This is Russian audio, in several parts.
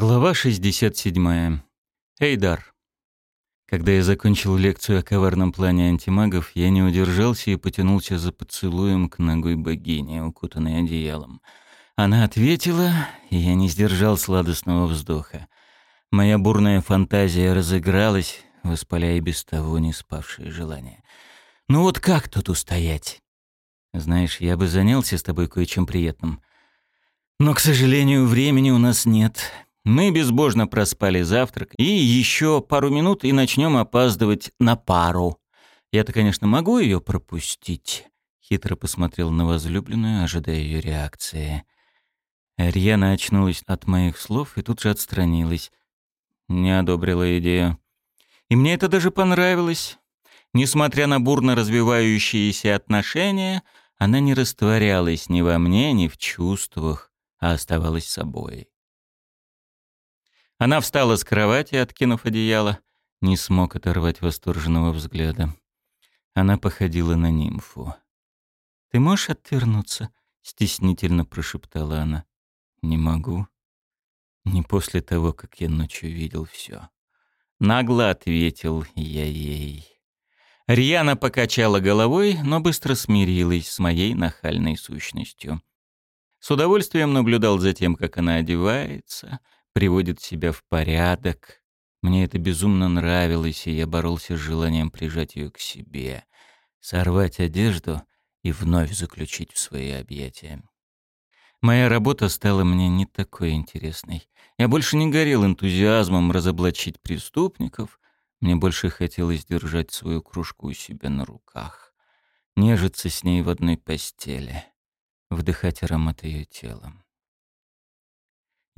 Глава 67. Эйдар. Когда я закончил лекцию о коварном плане антимагов, я не удержался и потянулся за поцелуем к ногой богини, укутанной одеялом. Она ответила, и я не сдержал сладостного вздоха. Моя бурная фантазия разыгралась, воспаляя без того не спавшие желания. «Ну вот как тут устоять?» «Знаешь, я бы занялся с тобой кое-чем приятным. Но, к сожалению, времени у нас нет». Мы безбожно проспали завтрак, и еще пару минут и начнем опаздывать на пару. Я-то, конечно, могу ее пропустить. Хитро посмотрел на возлюбленную, ожидая ее реакции. Рьяна очнулась от моих слов и тут же отстранилась. Не одобрила идею. И мне это даже понравилось. Несмотря на бурно развивающиеся отношения, она не растворялась ни во мне, ни в чувствах, а оставалась собой. Она встала с кровати, откинув одеяло. Не смог оторвать восторженного взгляда. Она походила на нимфу. «Ты можешь отвернуться?» — стеснительно прошептала она. «Не могу. Не после того, как я ночью видел все. Нагло ответил я ей. Рьяна покачала головой, но быстро смирилась с моей нахальной сущностью. С удовольствием наблюдал за тем, как она одевается — приводит себя в порядок. Мне это безумно нравилось, и я боролся с желанием прижать ее к себе, сорвать одежду и вновь заключить в свои объятия. Моя работа стала мне не такой интересной. Я больше не горел энтузиазмом разоблачить преступников, мне больше хотелось держать свою кружку у себя на руках, нежиться с ней в одной постели, вдыхать аромат ее тела.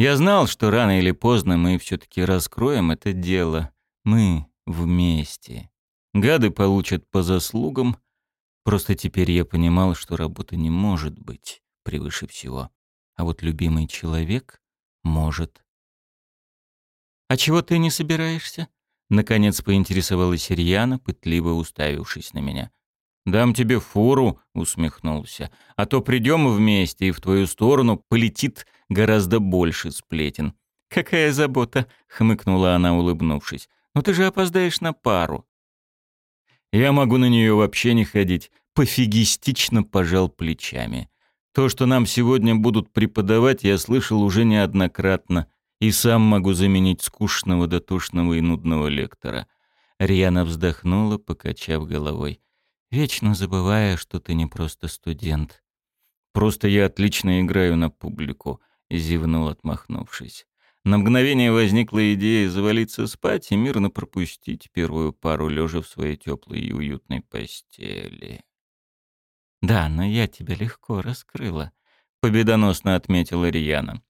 Я знал, что рано или поздно мы все-таки раскроем это дело. Мы вместе. Гады получат по заслугам. Просто теперь я понимал, что работа не может быть превыше всего. А вот любимый человек может. «А чего ты не собираешься?» Наконец поинтересовалась Ирьяна, пытливо уставившись на меня. «Дам тебе фуру», — усмехнулся. «А то придем вместе, и в твою сторону полетит гораздо больше сплетен». «Какая забота!» — хмыкнула она, улыбнувшись. «Но ты же опоздаешь на пару». «Я могу на нее вообще не ходить», — пофигистично пожал плечами. «То, что нам сегодня будут преподавать, я слышал уже неоднократно, и сам могу заменить скучного, дотошного и нудного лектора». Риана вздохнула, покачав головой вечно забывая, что ты не просто студент. Просто я отлично играю на публику, зевнул, отмахнувшись. На мгновение возникла идея завалиться спать и мирно пропустить первую пару лежа в своей теплой и уютной постели. Да, но я тебя легко раскрыла, победоносно отметила Рияна.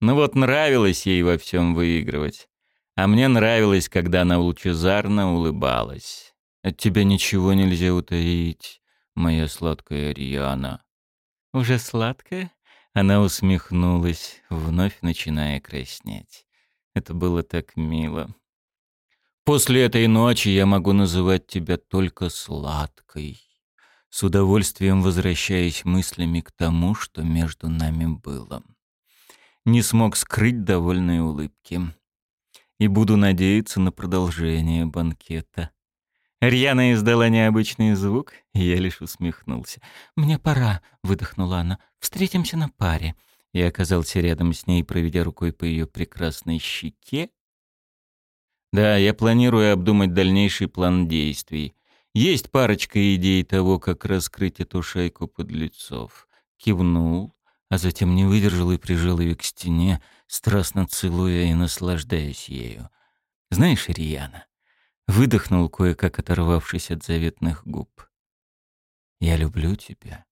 Ну вот нравилось ей во всем выигрывать. А мне нравилось, когда она лучезарно улыбалась. От тебя ничего нельзя утаить, моя сладкая Риана. Уже сладкая? Она усмехнулась, вновь начиная краснеть. Это было так мило. После этой ночи я могу называть тебя только сладкой. С удовольствием возвращаясь мыслями к тому, что между нами было. Не смог скрыть довольной улыбки. И буду надеяться на продолжение банкета. Рьяна издала необычный звук, и я лишь усмехнулся. «Мне пора», — выдохнула она. «Встретимся на паре». Я оказался рядом с ней, проведя рукой по ее прекрасной щеке. «Да, я планирую обдумать дальнейший план действий. Есть парочка идей того, как раскрыть эту шайку подлецов». Кивнул, а затем не выдержал и прижал ее к стене, страстно целуя и наслаждаясь ею. «Знаешь, Рьяна, Выдохнул кое-как, оторвавшись от заветных губ. «Я люблю тебя.